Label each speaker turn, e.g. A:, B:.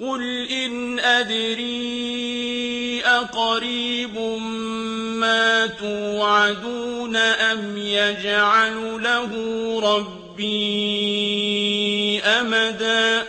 A: قُلْ إِنْ أَدْرِي أَقَرِيبٌ مَّا تُوعَدُونَ أَمْ يَجْعَلُ لَهُ رَبِّي أَمَدًا